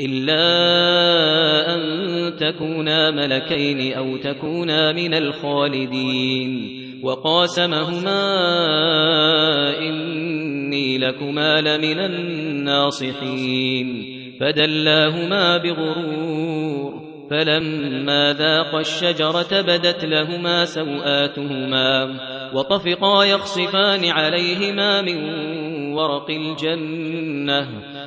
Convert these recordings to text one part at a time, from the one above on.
إلا أن تكونا ملكين أو تكونا من الخالدين. وقاسمهما إني لكما لمن الناصحين. فدلاهما بغرور فلما ذاق الشجرة بدت لهما سوآتهما. وطفقا يخصفان عليهما من ورق الجنة.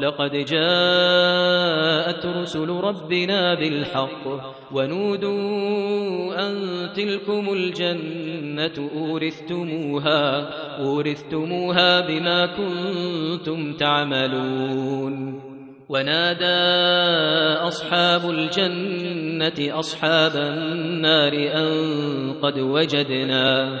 لقد جاءت رسل ربنا بالحق ونودوا أن تلكم الجنة أورثتموها أورثتموها بما كنتم تعملون. ونادى أصحاب الجنة أصحاب النار أن قد وجدنا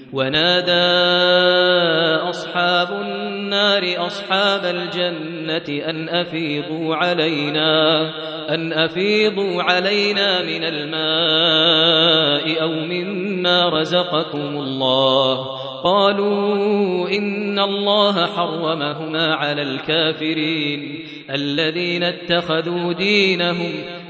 ونادى أصحاب النار أصحاب الجنة أن أفيضوا علينا أن أفيضوا علينا من الماء أو مما رزقكم الله. قالوا إن الله حرمهما على الكافرين الذين اتخذوا دينهم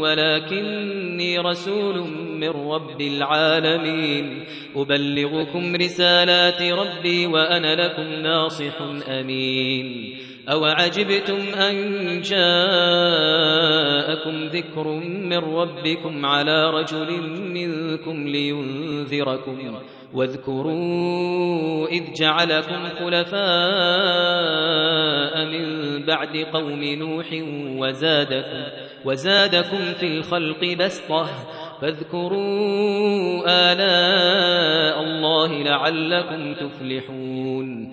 ولكني رسول من رب العالمين. أبلغكم رسالات ربي وأنا لكم ناصح أمين. أو عجبتم أن جاءكم ذكر من ربكم على رجل منكم لينذركم. واذكروا إذ جعلكم خلفاء من بعد قوم نوح وزادكم, وزادكم في الخلق بسطة. فاذكروا آلاء الله لعلكم تفلحون.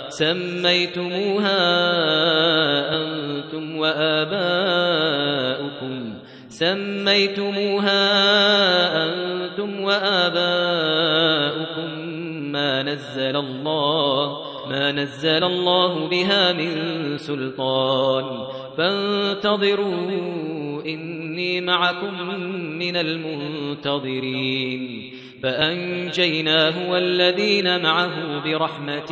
سميتموها أنتم وآباؤكم. سميتموها أنتم وآباؤكم. ما نزل الله ما نزل الله بها من سلطان. فانتظروا إني معكم من المنتظرين. فأنجيناه والذين معه برحمة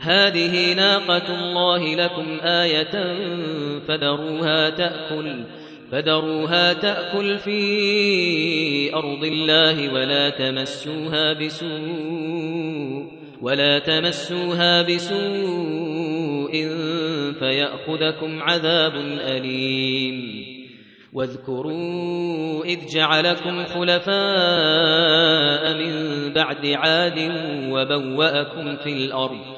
هذه ناقة الله لكم آية فذروها تأكل فذروها تأكل في أرض الله ولا تمسوها بسوء ولا تمسوها بسوء فيأخذكم عذاب أليم. واذكروا إذ جعلكم خلفاء من بعد عاد وبوأكم في الأرض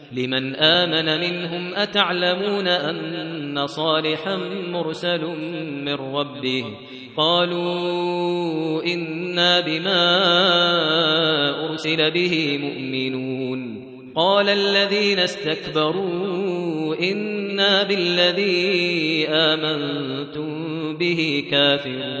لمن آمن منهم أتعلمون أن صالحا مرسل من ربه قالوا إنا بما أرسل به مؤمنون قال الذين استكبروا إنا بالذي آمنتم به كافرون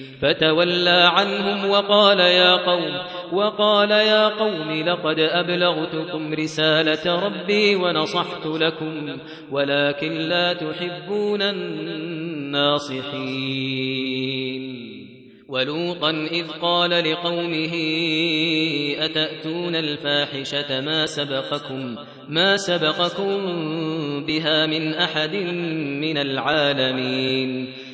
فتولى عنهم وقال يا قوم وقال يا قوم لقد أبلغتكم رسالة ربي ونصحت لكم ولكن لا تحبون الناصحين. ولوطا إذ قال لقومه أتأتون الفاحشة ما سبقكم ما سبقكم بها من أحد من العالمين؟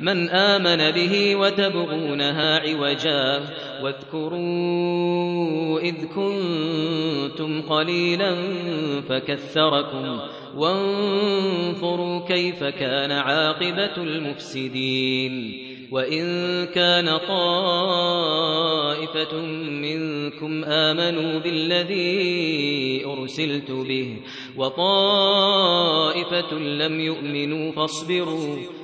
من آمن به وتبغونها عوجا واذكروا إذ كنتم قليلا فكثركم وانظروا كيف كان عاقبة المفسدين وإن كان طائفة منكم آمنوا بالذي أرسلت به وطائفة لم يؤمنوا فاصبروا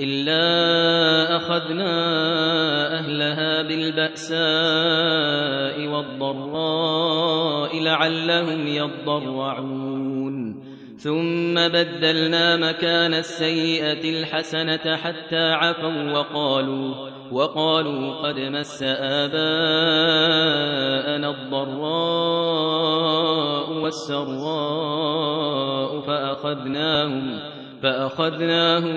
إلا أخذنا أهلها بالبأساء والضراء لعلهم يضرعون. ثم بدلنا مكان السيئة الحسنة حتى عفوا وقالوا وقالوا قد مس آباءنا الضراء والسراء فأخذناهم فأخذناهم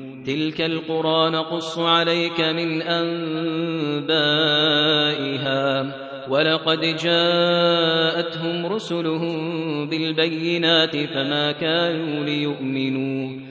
تلك القرى نقص عليك من أنبائها ولقد جاءتهم رسلهم بالبينات فما كانوا ليؤمنوا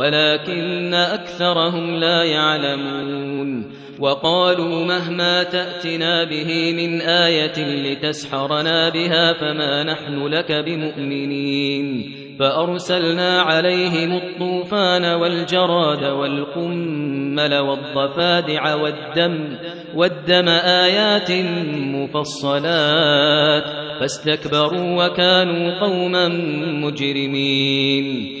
ولكن أكثرهم لا يعلمون وقالوا مهما تأتنا به من آية لتسحرنا بها فما نحن لك بمؤمنين فأرسلنا عليهم الطوفان والجراد والقمل والضفادع والدم والدم آيات مفصلات فاستكبروا وكانوا قوما مجرمين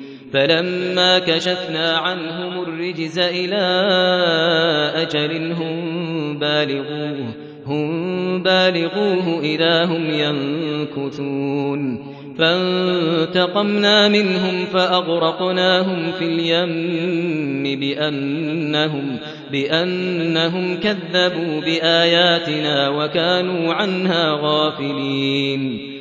فلما كشفنا عنهم الرجز إلى أجل هم بالغوه هم بالغوه إذا هم ينكثون. فانتقمنا منهم فأغرقناهم في اليم بأنهم, بأنهم كذبوا بآياتنا وكانوا عنها غافلين.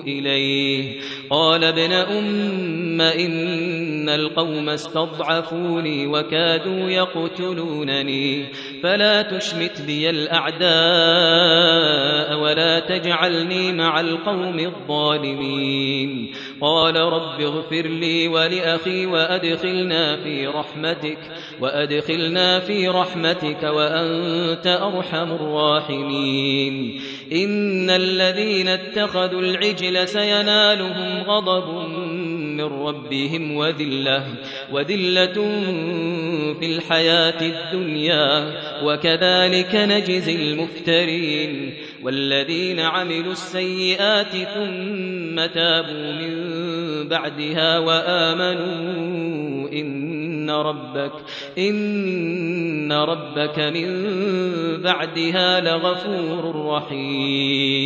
إليه. قال ابن أم إن القوم استضعفوني وكادوا يقتلونني. فلا تشمت بي الأعداء ولا تجعلني مع القوم الظالمين. قال رب اغفر لي ولأخي وأدخلنا في رحمتك وأدخلنا في رحمتك وأنت أرحم الراحمين. إن الذين اتخذوا العجل سينالهم غضب من ربهم وذلة وذلة في الحياة الدنيا وكذلك نجزي المفترين والذين عملوا السيئات ثم تابوا من بعدها وآمنوا إن ربك إن ربك من بعدها لغفور رحيم.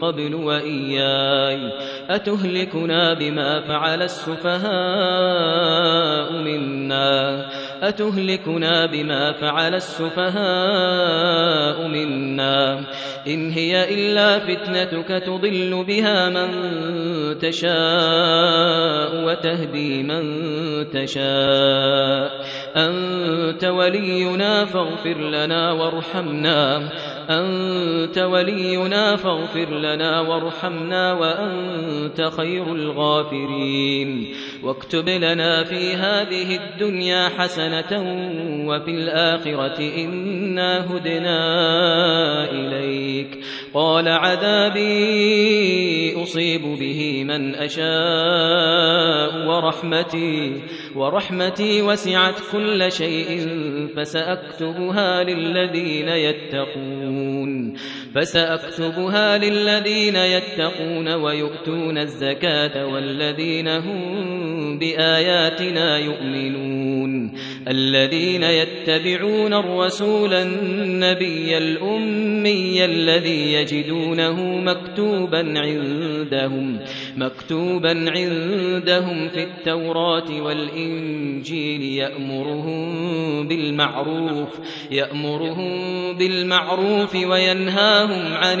قبل وإياي. أتهلكنا بما فعل السفهاء منا. أتهلكنا بما فعل السفهاء منا. إن هي إلا فتنتك تضل بها من تشاء وتهدي من تشاء. أنت ولينا فاغفر لنا وارحمنا. أنت ولينا فاغفر لنا وارحمنا وأنت خير الغافرين. واكتب لنا في هذه الدنيا حسنة وفي الآخرة إنا هدنا إليك. قال عذابي أصيب به من أشاء ورحمتي ورحمتي وسعت كل شيء فسأكتبها للذين يتقون. فسأكتبها للذين يتقون ويؤتون الزكاة والذين هم بآياتنا يؤمنون. الذين يتبعون الرسول النبي الأمي الذي يجدونه مكتوبا عندهم مكتوبا عندهم في التوراة والإنجيل يأمرهم بالمعروف يأمرهم بالمعروف وينهاهم عن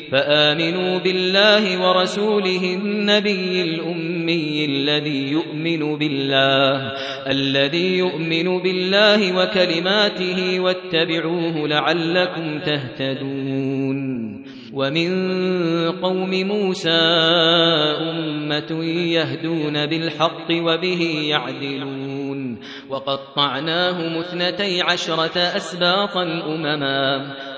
فآمنوا بالله ورسوله النبي الأمي الذي يؤمن بالله الذي يؤمن بالله وكلماته واتبعوه لعلكم تهتدون. ومن قوم موسى أمة يهدون بالحق وبه يعدلون. وقطعناهم اثنتي عشرة أسباطا أمما.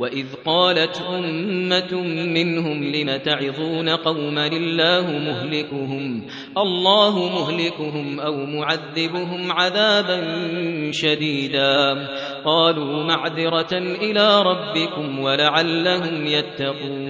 وإذ قالت أمة منهم لم تعظون قوما الله مهلكهم الله مهلكهم أو معذبهم عذابا شديدا قالوا معذرة إلى ربكم ولعلهم يتقون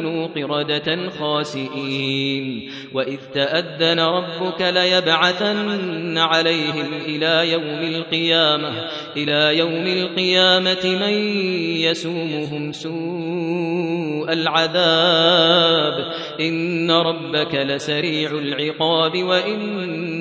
قردة خاسئين. وإذ تأذن ربك ليبعثن عليهم إلى يوم القيامة إلى يوم القيامة من يسومهم سوء العذاب. إن ربك لسريع العقاب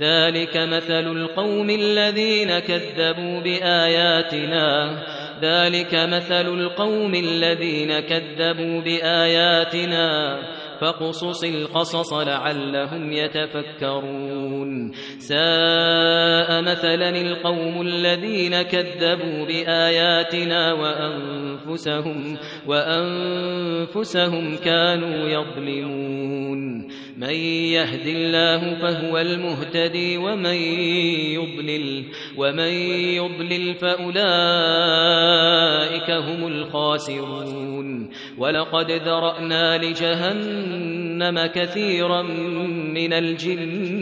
ذلك مثل القوم الذين كذبوا بآياتنا. ذلك مثل القوم الذين كذبوا بآياتنا. فاقصص القصص لعلهم يتفكرون. ساء مثلا القوم الذين كذبوا بآياتنا وأنفسهم وأنفسهم كانوا يظلمون. من يهد الله فهو المهتدي ومن يضلل ومن يضلل فأولئك هم الخاسرون. ولقد ذرأنا لجهنم كثيرا من الجن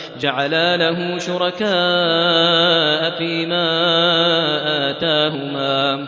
جعلا له شركاء فيما آتاهما.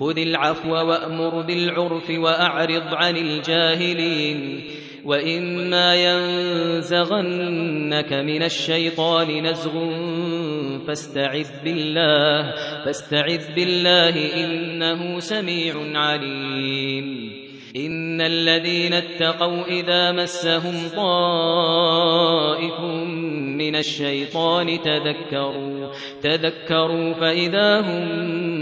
خذ العفو وأمر بالعرف وأعرض عن الجاهلين. وإما ينزغنك من الشيطان نزغ فاستعذ بالله فاستعذ بالله إنه سميع عليم. إن الذين اتقوا إذا مسهم طائف من الشيطان تذكروا تذكروا فإذا هم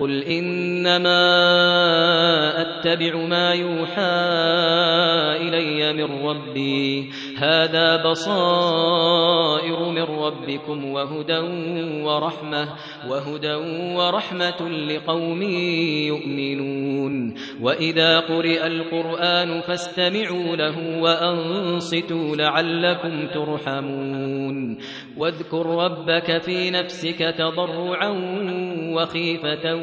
قل إنما أتبع ما يوحى إلي من ربي هذا بصائر من ربكم وهدى ورحمة وهدى ورحمة لقوم يؤمنون وإذا قرئ القرآن فاستمعوا له وأنصتوا لعلكم ترحمون واذكر ربك في نفسك تضرعا وخيفة